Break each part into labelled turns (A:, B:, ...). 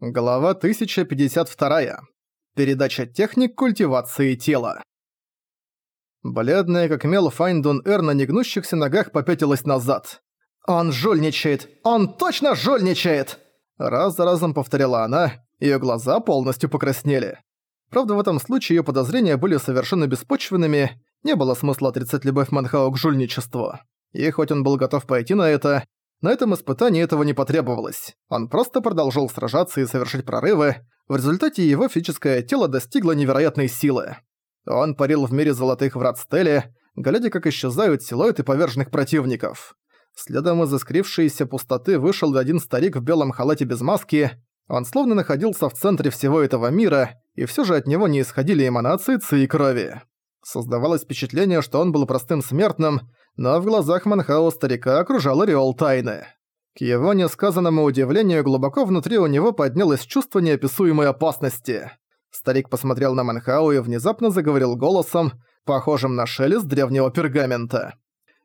A: Глава 1052. Передача техник культивации тела. Бледная как мел Файндун Эр на негнущихся ногах попятилась назад. «Он жульничает! Он точно жульничает!» Раз за разом повторяла она, её глаза полностью покраснели. Правда, в этом случае её подозрения были совершенно беспочвенными, не было смысла отрицать любовь Манхао к жульничеству. И хоть он был готов пойти на это, на этом испытании этого не потребовалось. Он просто продолжил сражаться и совершить прорывы. В результате его физическое тело достигло невероятной силы. Он парил в мире золотых врат Стелли, глядя, как исчезают силуэты поверженных противников. Следом из искрившейся пустоты вышел один старик в белом халате без маски. Он словно находился в центре всего этого мира, и все же от него не исходили эманации ци и крови. Создавалось впечатление, что он был простым смертным, но в глазах Манхао старика окружал ореол тайны. К его несказанному удивлению, глубоко внутри у него поднялось чувство неописуемой опасности. Старик посмотрел на Манхао и внезапно заговорил голосом, похожим на шелест древнего пергамента.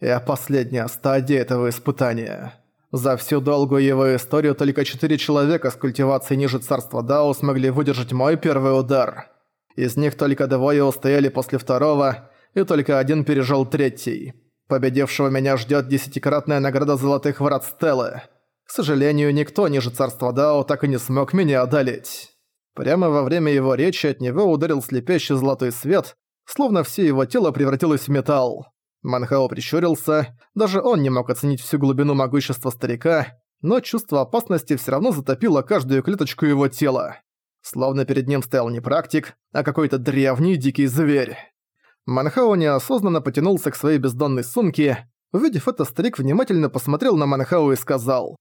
A: «Я последняя стадия этого испытания. За всю долгую его историю только четыре человека с культивацией ниже царства Дао смогли выдержать мой первый удар. Из них только двое устояли после второго, и только один пережил третий. Победившего меня ждет десятикратная награда Золотых Врат Стеллы. К сожалению, никто ниже Царства Дао так и не смог меня одолеть. Прямо во время его речи от него ударил слепящий золотой свет, словно все его тело превратилось в металл. Манхао прищурился, даже он не мог оценить всю глубину могущества старика, но чувство опасности все равно затопило каждую клеточку его тела. Словно перед ним стоял не практик, а какой-то древний дикий зверь. Манхао неосознанно потянулся к своей бездонной сумке. Увидев это, старик внимательно посмотрел на Манхао и сказал.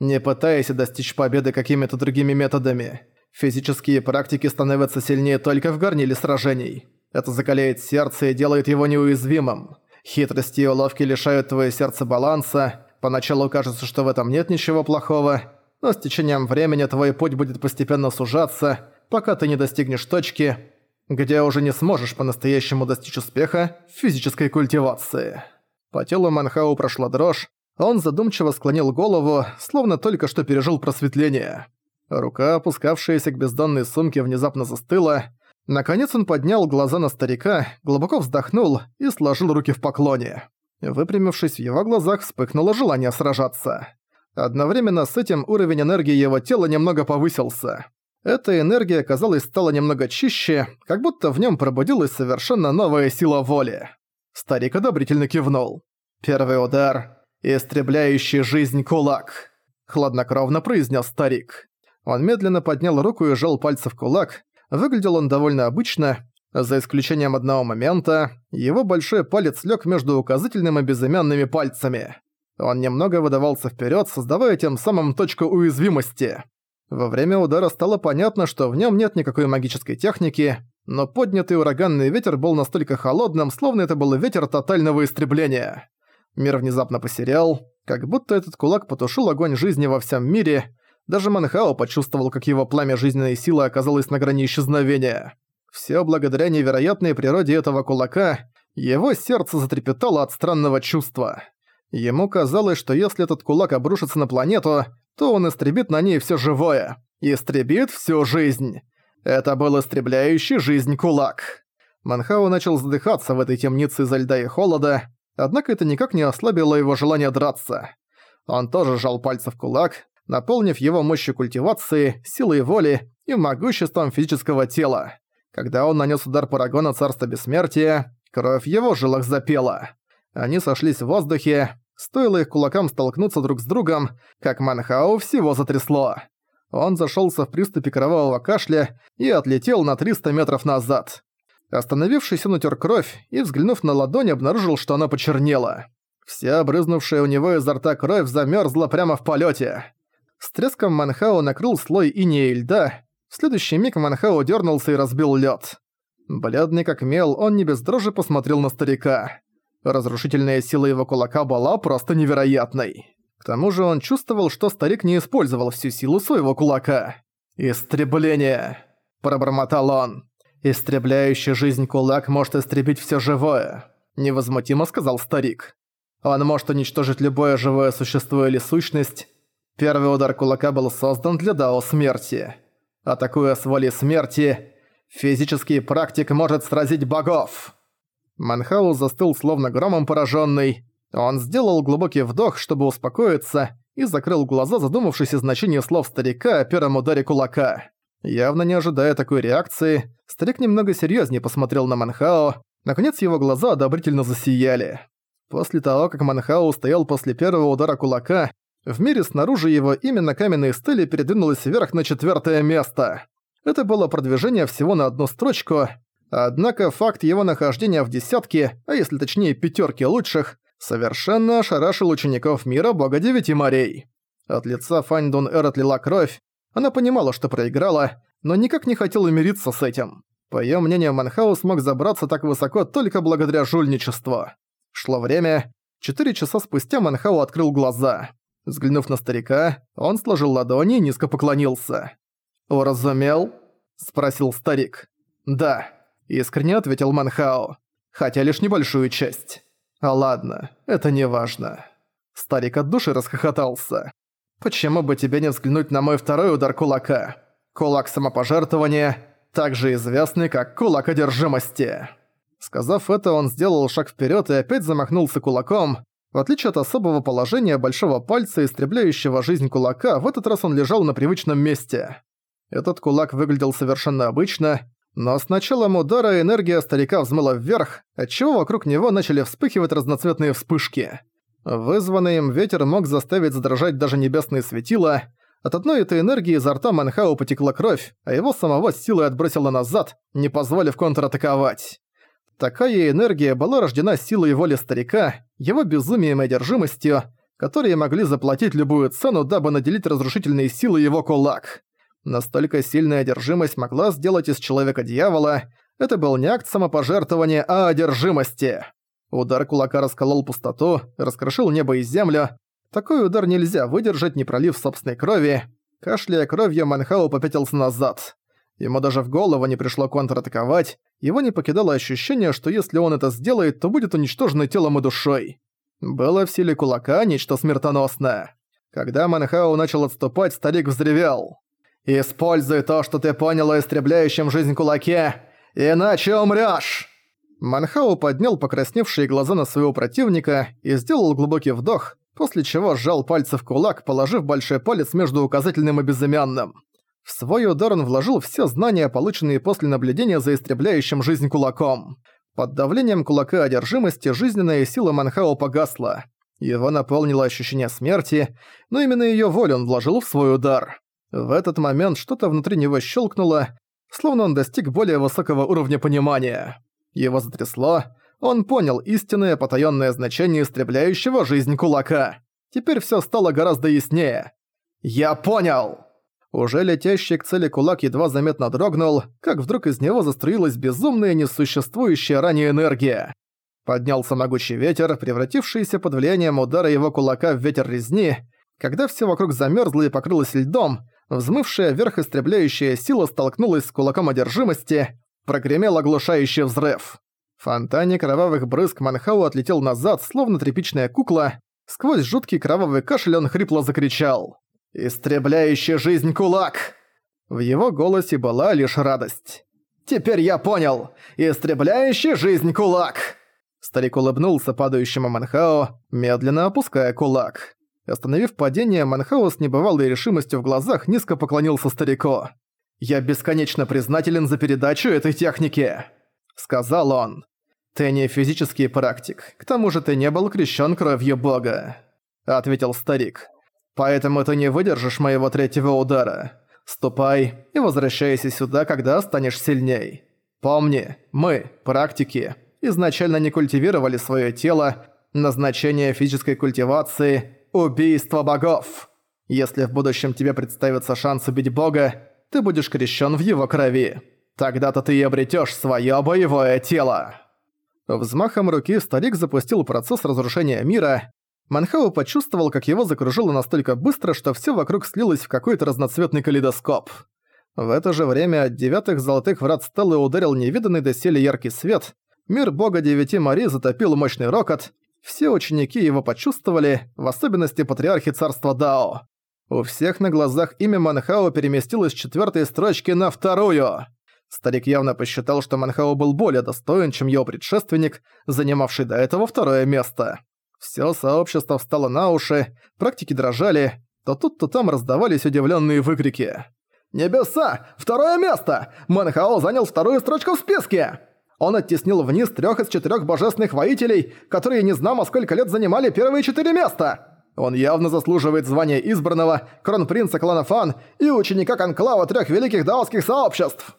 A: «Не пытайся достичь победы какими-то другими методами. Физические практики становятся сильнее только в горниле сражений. Это закаляет сердце и делает его неуязвимым. Хитрости и уловки лишают твое сердце баланса. Поначалу кажется, что в этом нет ничего плохого, но с течением времени твой путь будет постепенно сужаться, пока ты не достигнешь точки, где уже не сможешь по-настоящему достичь успеха в физической культивации. По телу Манхау прошла дрожь, он задумчиво склонил голову, словно только что пережил просветление. Рука, опускавшаяся к бездонной сумке, внезапно застыла. Наконец он поднял глаза на старика, глубоко вздохнул и сложил руки в поклоне. Выпрямившись, в его глазах вспыхнуло желание сражаться. Одновременно с этим уровень энергии его тела немного повысился. Эта энергия, казалось, стала немного чище, как будто в нем пробудилась совершенно новая сила воли. Старик одобрительно кивнул. «Первый удар. Истребляющий жизнь кулак», — хладнокровно произнес старик. Он медленно поднял руку и сжал пальцы в кулак. Выглядел он довольно обычно, за исключением одного момента, его большой палец лег между указательным и безымянными пальцами. Он немного выдавался вперед, создавая тем самым точку уязвимости. Во время удара стало понятно, что в нем нет никакой магической техники, но поднятый ураганный ветер был настолько холодным, словно это был ветер тотального истребления. Мир внезапно посерял, как будто этот кулак потушил огонь жизни во всем мире. Даже Манхао почувствовал, как его пламя жизненной силы оказалось на грани исчезновения. Все благодаря невероятной природе этого кулака, его сердце затрепетало от странного чувства. Ему казалось, что если этот кулак обрушится на планету, то он истребит на ней все живое. Истребит всю жизнь. Это был истребляющий жизнь кулак. Манхао начал задыхаться в этой темнице из-за льда и холода, однако это никак не ослабило его желание драться. Он тоже сжал пальцы в кулак, наполнив его мощью культивации, силой воли и могуществом физического тела. Когда он нанес удар Парагона Царства Бессмертия, кровь в его жилах запела. Они сошлись в воздухе, Стоило их кулакам столкнуться друг с другом, как Манхау всего затрясло. Он зашелся в приступе кровавого кашля и отлетел на 300 метров назад. Остановившись, он утер кровь и, взглянув на ладонь, обнаружил, что она почернела. Вся брызнувшая у него изо рта кровь замерзла прямо в полете. С треском Манхау накрыл слой инея и льда. В следующий миг Манхау дернулся и разбил лед. Бледный как мел, он не без дрожи посмотрел на старика. Разрушительная сила его кулака была просто невероятной. К тому же он чувствовал, что старик не использовал всю силу своего кулака. «Истребление!» – пробормотал он. «Истребляющий жизнь кулак может истребить все живое», – невозмутимо сказал старик. «Он может уничтожить любое живое существо или сущность. Первый удар кулака был создан для Дао смерти. Атакуя с воли смерти, физический практик может сразить богов. Манхау застыл словно громом пораженный. Он сделал глубокий вдох, чтобы успокоиться, и закрыл глаза, задумавшись о значении слов старика о первом ударе кулака. Явно не ожидая такой реакции, старик немного серьезнее посмотрел на Манхао, наконец его глаза одобрительно засияли. После того, как Манхао стоял после первого удара кулака, в мире снаружи его именно каменные стели передвинулось вверх на четвертое место. Это было продвижение всего на одну строчку, однако факт его нахождения в десятке, а если точнее пятерке лучших, совершенно ошарашил учеников мира бога девяти морей. От лица Фань Дун Эр отлила кровь, она понимала, что проиграла, но никак не хотела мириться с этим. По её мнению, Манхаус смог забраться так высоко только благодаря жульничеству. Шло время. Четыре часа спустя Манхау открыл глаза. Взглянув на старика, он сложил ладони и низко поклонился. «Уразумел?» – спросил старик. «Да», – искренне ответил Манхао. «Хотя лишь небольшую часть». «А ладно, это не важно». Старик от души расхохотался. Почему бы тебе не взглянуть на мой второй удар кулака? Кулак самопожертвования, также известный как кулак одержимости. Сказав это, он сделал шаг вперед и опять замахнулся кулаком. В отличие от особого положения большого пальца, истребляющего жизнь кулака, в этот раз он лежал на привычном месте. Этот кулак выглядел совершенно обычно, но с началом удара энергия старика взмыла вверх, отчего вокруг него начали вспыхивать разноцветные вспышки. Вызванный им ветер мог заставить задрожать даже небесные светила. От одной этой энергии изо рта Манхау потекла кровь, а его самого силой отбросило назад, не позволив контратаковать. Такая энергия была рождена силой воли старика, его безумием и одержимостью, которые могли заплатить любую цену, дабы наделить разрушительные силы его кулак. Настолько сильная одержимость могла сделать из человека дьявола, это был не акт самопожертвования, а одержимости. Удар кулака расколол пустоту, раскрошил небо и землю. Такой удар нельзя выдержать, не пролив собственной крови. Кашляя кровью, Манхау попятился назад. Ему даже в голову не пришло контратаковать, его не покидало ощущение, что если он это сделает, то будет уничтожено телом и душой. Было в силе кулака нечто смертоносное. Когда Манхау начал отступать, старик взревел. «Используй то, что ты понял о истребляющем жизнь кулаке, иначе умрёшь!» Манхау поднял покрасневшие глаза на своего противника и сделал глубокий вдох, после чего сжал пальцы в кулак, положив большой палец между указательным и безымянным. В свой удар он вложил все знания, полученные после наблюдения за истребляющим жизнь кулаком. Под давлением кулака одержимости жизненная сила Манхао погасла. Его наполнило ощущение смерти, но именно её волю он вложил в свой удар. В этот момент что-то внутри него щелкнуло, словно он достиг более высокого уровня понимания. Его затрясло, он понял истинное потаённое значение истребляющего жизнь кулака. Теперь всё стало гораздо яснее. «Я понял!» Уже летящий к цели кулак едва заметно дрогнул, как вдруг из него заструилась безумная несуществующая ранее энергия. Поднялся могучий ветер, превратившийся под влиянием удара его кулака в ветер резни. Когда все вокруг замерзло и покрылось льдом, взмывшая вверх истребляющая сила столкнулась с кулаком одержимости, прогремел оглушающий взрыв. Фонтане кровавых брызг Манхау отлетел назад, словно тряпичная кукла. Сквозь жуткий кровавый кашель он хрипло закричал. «Истребляющий жизнь кулак!» В его голосе была лишь радость. «Теперь я понял! Истребляющий жизнь кулак!» Старик улыбнулся падающему Манхао, медленно опуская кулак. Остановив падение, Манхао с небывалой решимостью в глазах низко поклонился старику. «Я бесконечно признателен за передачу этой техники», — сказал он. «Ты не физический практик, к тому же ты не был крещен кровью бога», — ответил старик. «Поэтому ты не выдержишь моего третьего удара. Ступай и возвращайся сюда, когда станешь сильней. Помни, мы, практики, изначально не культивировали свое тело, назначение физической культивации – убийство богов. Если в будущем тебе представится шанс убить бога, ты будешь крещен в его крови. Тогда-то ты и обретёшь своё боевое тело». Взмахом руки старик запустил процесс разрушения мира. Манхау почувствовал, как его закружило настолько быстро, что всё вокруг слилось в какой-то разноцветный калейдоскоп. В это же время от девятых золотых врат Стеллы ударил невиданный доселе яркий свет, мир бога девяти морей затопил мощный рокот, все ученики его почувствовали, в особенности патриархи царства Дао. У всех на глазах имя Манхао переместилось с четвертой строчки на вторую. Старик явно посчитал, что Манхао был более достоин, чем его предшественник, занимавший до этого второе место. Всё сообщество встало на уши, практики дрожали, то тут, то там раздавались удивлённые выкрики. «Небеса! Второе место! Манхао занял вторую строчку в списке!» Он оттеснил вниз трёх из четырёх божественных воителей, которые не знамо сколько лет занимали первые четыре места. Он явно заслуживает звания избранного, кронпринца клана Фан и ученика конклава трёх великих даосских сообществ.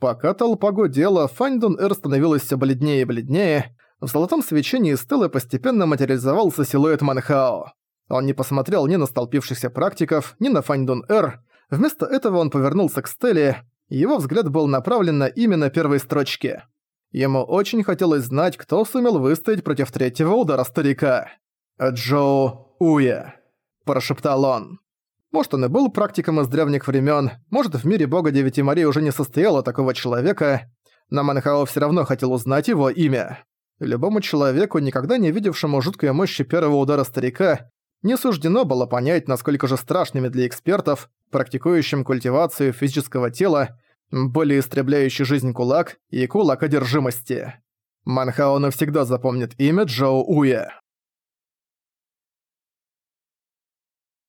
A: Пока толпа гудела, Фаньдун Эр становилась все бледнее и бледнее. В золотом свечении стелы постепенно материализовался силуэт Манхао. Он не посмотрел ни на столпившихся практиков, ни на Фаньдун Эр. Вместо этого он повернулся к стеле, его взгляд был направлен на именно первой строчке. Ему очень хотелось знать, кто сумел выстоять против третьего удара старика. «Джоу Уя», – прошептал он. Может, он и был практиком из древних времен, может, в мире бога Девяти Марии уже не состояло такого человека, но Манхао все равно хотел узнать его имя. Любому человеку, никогда не видевшему жуткой мощи первого удара старика, не суждено было понять, насколько же страшными для экспертов, практикующим культивацию физического тела, были истребляющий жизнь кулак и кулак одержимости. Манхао навсегда запомнит имя Джоу Уя.